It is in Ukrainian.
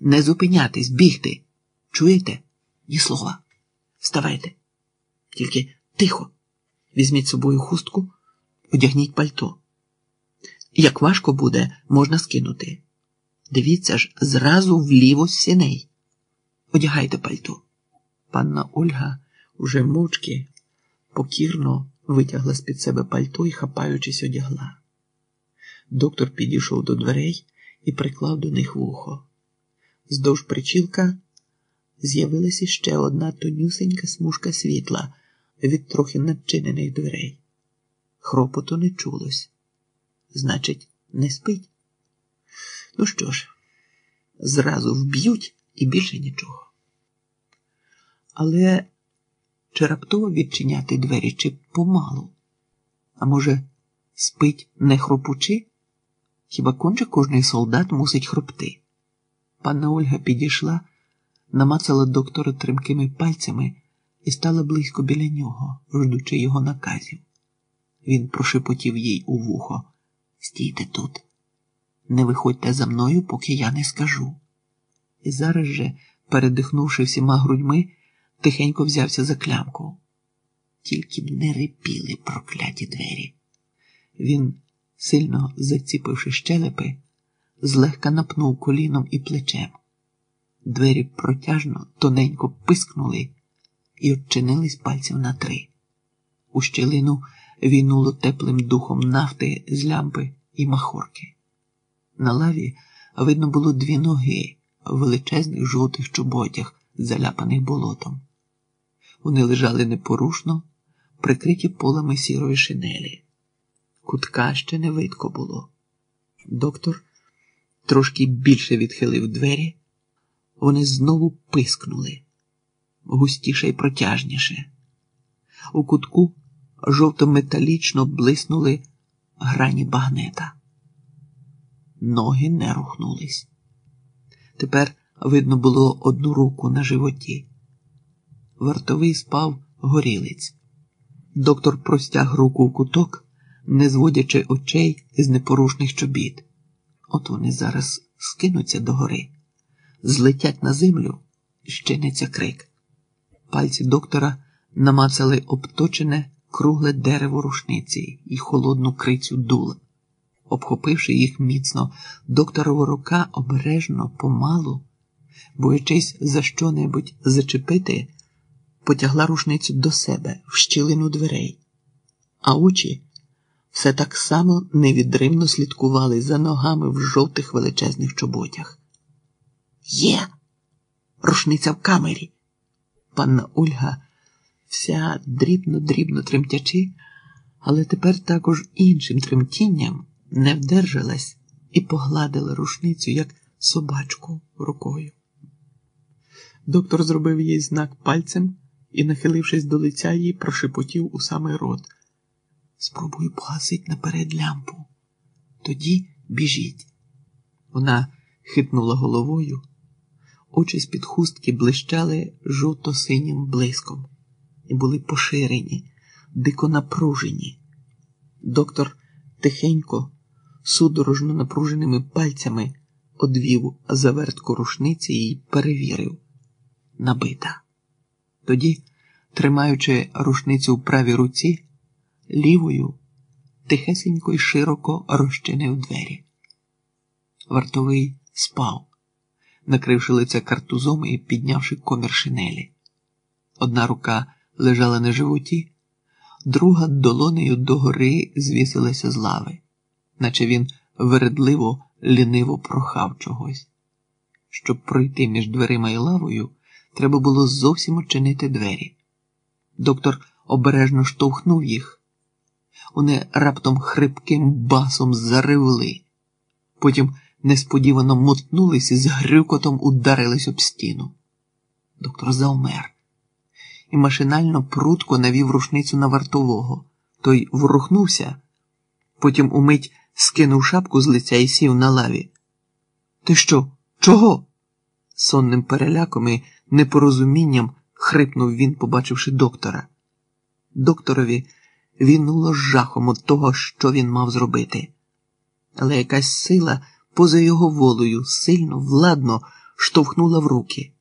не зупинятись, бігти. Чуєте? Ні слова. Вставайте. Тільки тихо. Візьміть з собою хустку, одягніть пальто. Як важко буде, можна скинути. Дивіться ж, зразу вліво з сіней. Одягайте пальто. Панна Ольга уже мовчки, покірно витягла з-під себе пальто і, хапаючись, одягла. Доктор підійшов до дверей і приклав до них вухо. Здовж причілка з'явилася ще одна тонюсенька смужка світла від трохи надчинених дверей. Хропоту не чулось. Значить, не спить. Ну що ж, зразу вб'ють і більше нічого. Але чи раптово відчиняти двері, чи помалу? А може, спить не хропучи? Хіба конче кожний солдат мусить хропти? Панна Ольга підійшла, намацала доктора тремкими пальцями і стала близько біля нього, ждучи його наказів. Він прошепотів їй у вухо. Стійте тут, не виходьте за мною, поки я не скажу. І зараз же, передихнувши всіма грудьми, тихенько взявся за клямку. Тільки б не рипіли прокляті двері. Він, сильно заціпивши щелепи, злегка напнув коліном і плечем. Двері протяжно, тоненько пискнули і odчинились пальців на три. У щілину війнуло теплим духом нафти з лямпи і махорки. На лаві видно було дві ноги в величезних жовтих чоботях, заляпаних болотом. Вони лежали непорушно, прикриті полами сірої шинелі. Кутка ще не видко було. Доктор трошки більше відхилив двері, вони знову пискнули густіше і протяжніше. У кутку жовто-металічно блиснули грані багнета. Ноги не рухнулись. Тепер видно було одну руку на животі. Вартовий спав горілиць. Доктор простяг руку в куток, не зводячи очей з непорушних чобіт. От вони зараз скинуться догори, злетять на землю, щиниться крик. Пальці доктора намацали обточене кругле дерево рушниці і холодну крицю дула. Обхопивши їх міцно, докторова рука обережно, помалу, боячись за що-небудь зачепити, потягла рушницю до себе в щілину дверей, а очі все так само невідривно слідкували за ногами в жовтих величезних чоботях. Є, рушниця в камері. Панна Ольга, вся дрібно-дрібно тремтячи, але тепер також іншим тремтінням не вдержалась і погладила рушницю, як собачку рукою. Доктор зробив їй знак пальцем і, нахилившись до лиця її, прошепотів у самий рот. Спробую погасить наперед лямпу. Тоді біжіть. Вона хитнула головою, очі з-під хустки блищали жовто-синім блиском і були поширені, дико напружені. Доктор тихенько, судорожно напруженими пальцями одвів завертку рушниці і перевірив набита. Тоді, тримаючи рушницю в правій руці, лівою тихесенько й широко розчинив двері. Вартовий спав, накривши лице картузом і піднявши комір шинелі. Одна рука лежала на животі, друга долонею догори звісилася з лави, наче він вередливо, ліниво прохав чогось. Щоб пройти між дверима і лавою, треба було зовсім очинити двері. Доктор обережно штовхнув їх. Вони раптом хрипким басом заривли, потім несподівано мотнулись і з грюкотом ударились об стіну. Доктор завмер і машинально прутко навів рушницю на вартового. Той ворухнувся, потім умить скинув шапку з лиця і сів на лаві. Ти що? Чого? Сонним переляком і непорозумінням хрипнув він, побачивши доктора. Докторові вінуло жахом від того, що він мав зробити. Але якась сила поза його волею сильно, владно штовхнула в руки.